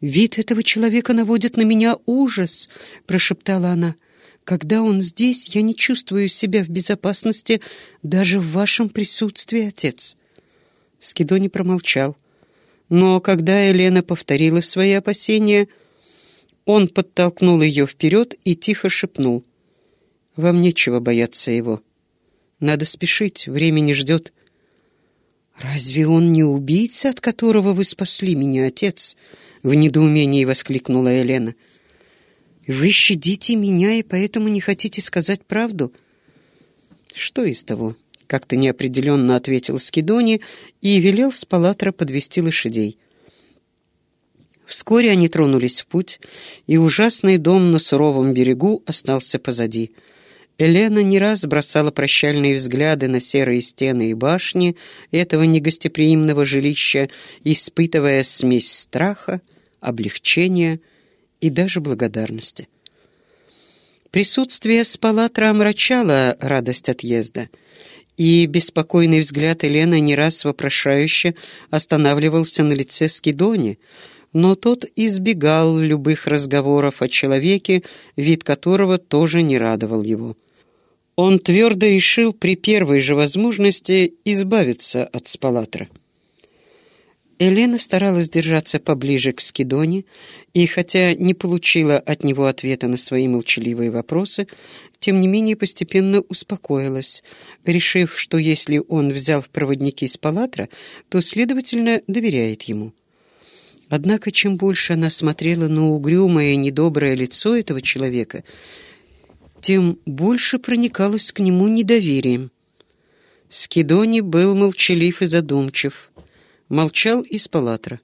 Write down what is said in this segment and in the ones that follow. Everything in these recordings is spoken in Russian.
«Вид этого человека наводит на меня ужас», — прошептала она. «Когда он здесь, я не чувствую себя в безопасности даже в вашем присутствии, отец». Скидони промолчал. Но когда Елена повторила свои опасения, он подтолкнул ее вперед и тихо шепнул. «Вам нечего бояться его. Надо спешить, время не ждет». «Разве он не убийца, от которого вы спасли меня, отец?» — в недоумении воскликнула Елена. «Вы щадите меня и поэтому не хотите сказать правду?» «Что из того?» — как-то неопределенно ответил Скидони и велел с палатра подвести лошадей. Вскоре они тронулись в путь, и ужасный дом на суровом берегу остался позади. Елена не раз бросала прощальные взгляды на серые стены и башни этого негостеприимного жилища, испытывая смесь страха, облегчения и даже благодарности. Присутствие Спалатра омрачало радость отъезда — и беспокойный взгляд Елены не раз вопрошающе останавливался на лице Скидони, но тот избегал любых разговоров о человеке, вид которого тоже не радовал его. Он твердо решил при первой же возможности избавиться от Спалатра. Елена старалась держаться поближе к Скидоне, и хотя не получила от него ответа на свои молчаливые вопросы, тем не менее постепенно успокоилась, решив, что если он взял в проводники из Палатра, то, следовательно, доверяет ему. Однако, чем больше она смотрела на угрюмое и недоброе лицо этого человека, тем больше проникалась к нему недоверием. Скидони был молчалив и задумчив, молчал из Палатра.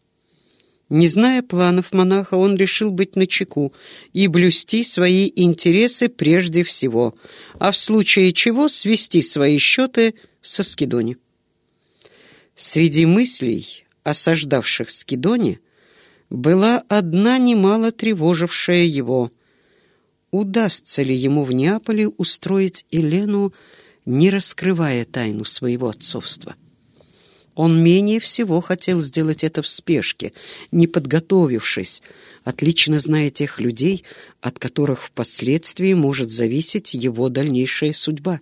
Не зная планов монаха, он решил быть начеку и блюсти свои интересы прежде всего, а в случае чего свести свои счеты со Скидони. Среди мыслей, осаждавших Скидони, была одна немало тревожившая его. Удастся ли ему в Неаполе устроить Елену, не раскрывая тайну своего отцовства? Он менее всего хотел сделать это в спешке, не подготовившись, отлично зная тех людей, от которых впоследствии может зависеть его дальнейшая судьба.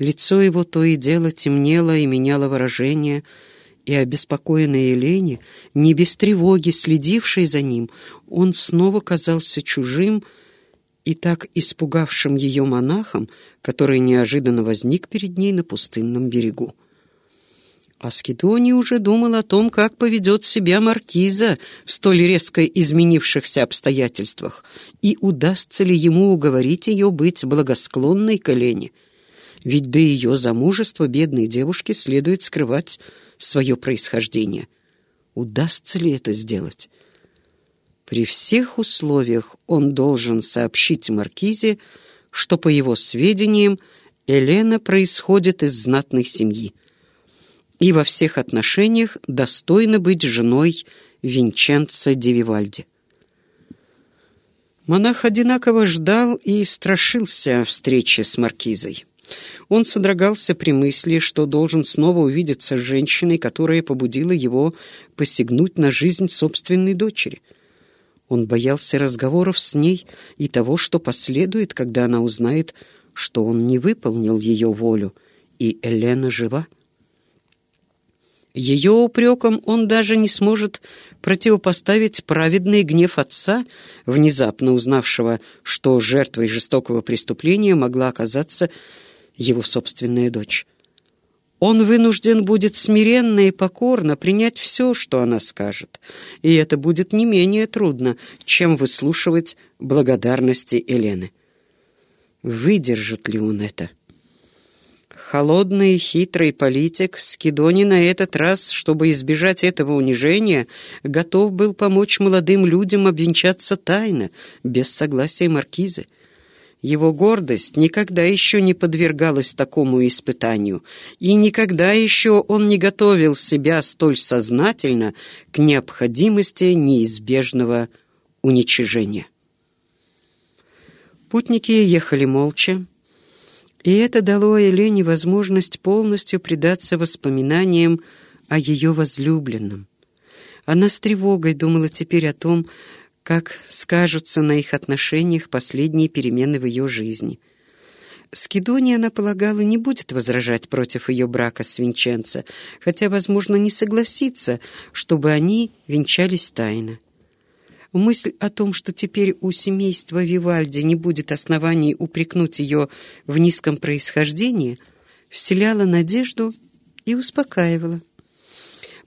Лицо его то и дело темнело и меняло выражение, и обеспокоенной Елене, не без тревоги следившей за ним, он снова казался чужим и так испугавшим ее монахом, который неожиданно возник перед ней на пустынном берегу. А Скидони уже думал о том, как поведет себя маркиза в столь резко изменившихся обстоятельствах, и удастся ли ему уговорить ее быть благосклонной к Елене. Ведь до ее замужества бедной девушке следует скрывать свое происхождение. Удастся ли это сделать? При всех условиях он должен сообщить маркизе, что, по его сведениям, Елена происходит из знатной семьи и во всех отношениях достойна быть женой Винченца ди Вивальди. Монах одинаково ждал и страшился встречи с маркизой. Он содрогался при мысли, что должен снова увидеться с женщиной, которая побудила его посягнуть на жизнь собственной дочери. Он боялся разговоров с ней и того, что последует, когда она узнает, что он не выполнил ее волю, и Елена жива. Ее упреком он даже не сможет противопоставить праведный гнев отца, внезапно узнавшего, что жертвой жестокого преступления могла оказаться его собственная дочь. Он вынужден будет смиренно и покорно принять все, что она скажет, и это будет не менее трудно, чем выслушивать благодарности Елены. Выдержит ли он это? Холодный и хитрый политик Скидони на этот раз, чтобы избежать этого унижения, готов был помочь молодым людям обвенчаться тайно, без согласия маркизы. Его гордость никогда еще не подвергалась такому испытанию, и никогда еще он не готовил себя столь сознательно к необходимости неизбежного уничижения. Путники ехали молча, и это дало Елене возможность полностью предаться воспоминаниям о ее возлюбленном. Она с тревогой думала теперь о том, как скажутся на их отношениях последние перемены в ее жизни. Скидония, она полагала, не будет возражать против ее брака с Винченцо, хотя, возможно, не согласится, чтобы они венчались тайно. Мысль о том, что теперь у семейства Вивальди не будет оснований упрекнуть ее в низком происхождении, вселяла надежду и успокаивала.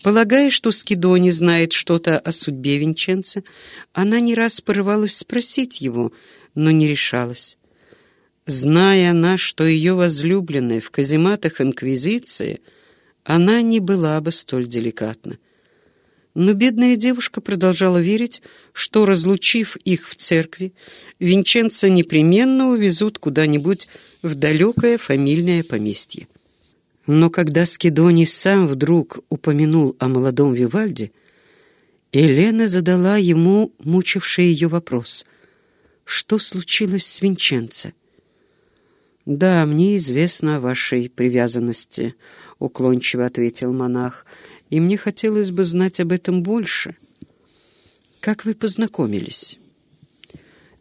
Полагая, что Скидони знает что-то о судьбе Винченца, она не раз порывалась спросить его, но не решалась. Зная она, что ее возлюбленная в казематах Инквизиции, она не была бы столь деликатна. Но бедная девушка продолжала верить, что, разлучив их в церкви, Винченца непременно увезут куда-нибудь в далекое фамильное поместье. Но когда Скидоний сам вдруг упомянул о молодом Вивальде, Елена задала ему мучивший ее вопрос. «Что случилось с Винченцо?» «Да, мне известно о вашей привязанности», — уклончиво ответил монах, «и мне хотелось бы знать об этом больше. Как вы познакомились?»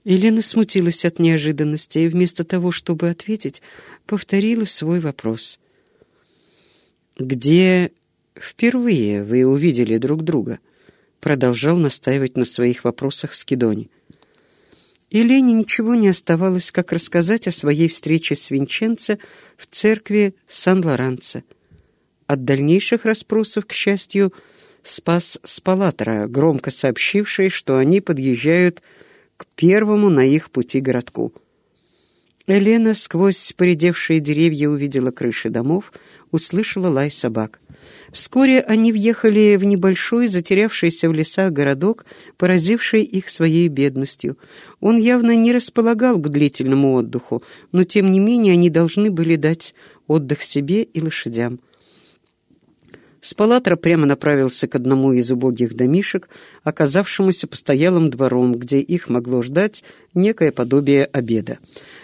Елена смутилась от неожиданности и вместо того, чтобы ответить, повторила свой вопрос — «Где впервые вы увидели друг друга?» Продолжал настаивать на своих вопросах Скидони. И Лене ничего не оставалось, как рассказать о своей встрече с Винченцо в церкви Сан-Лоранцо. От дальнейших расспросов, к счастью, спас Спалатора, громко сообщивший, что они подъезжают к первому на их пути городку. Елена сквозь поредевшие деревья увидела крыши домов, услышала лай собак. Вскоре они въехали в небольшой, затерявшийся в лесах городок, поразивший их своей бедностью. Он явно не располагал к длительному отдыху, но тем не менее они должны были дать отдых себе и лошадям. Спалатра прямо направился к одному из убогих домишек, оказавшемуся постоялым двором, где их могло ждать некое подобие обеда.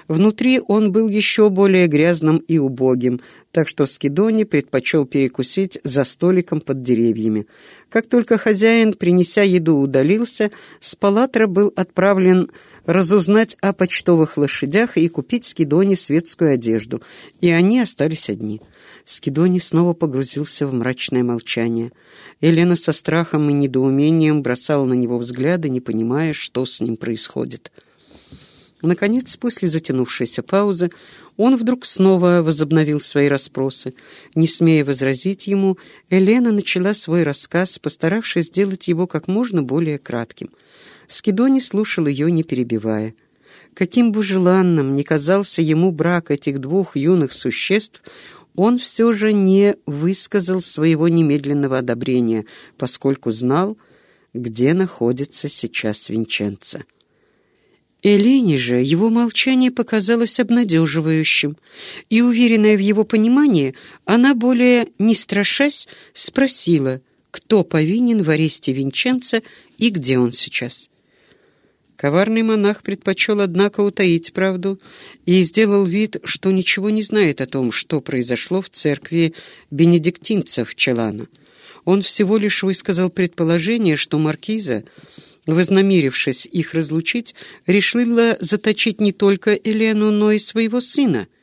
Внутри он был еще более грязным и убогим, так что Скидони предпочел перекусить за столиком под деревьями. Как только хозяин, принеся еду, удалился, Спалатра был отправлен разузнать о почтовых лошадях и купить Скидони светскую одежду, и они остались одни. Скидони снова погрузился в мрачное молчание. Елена со страхом и недоумением бросала на него взгляды, не понимая, что с ним происходит. Наконец, после затянувшейся паузы, он вдруг снова возобновил свои расспросы. Не смея возразить ему, Елена начала свой рассказ, постаравшись сделать его как можно более кратким. Скидони слушал ее, не перебивая. Каким бы желанным ни казался ему брак этих двух юных существ, он все же не высказал своего немедленного одобрения, поскольку знал, где находится сейчас Винченцо. Элене же его молчание показалось обнадеживающим, и, уверенная в его понимании, она, более не страшась, спросила, кто повинен в аресте Винченца и где он сейчас. Коварный монах предпочел, однако, утаить правду и сделал вид, что ничего не знает о том, что произошло в церкви бенедиктинцев Челана. Он всего лишь высказал предположение, что маркиза, вознамерившись их разлучить, решила заточить не только Елену, но и своего сына —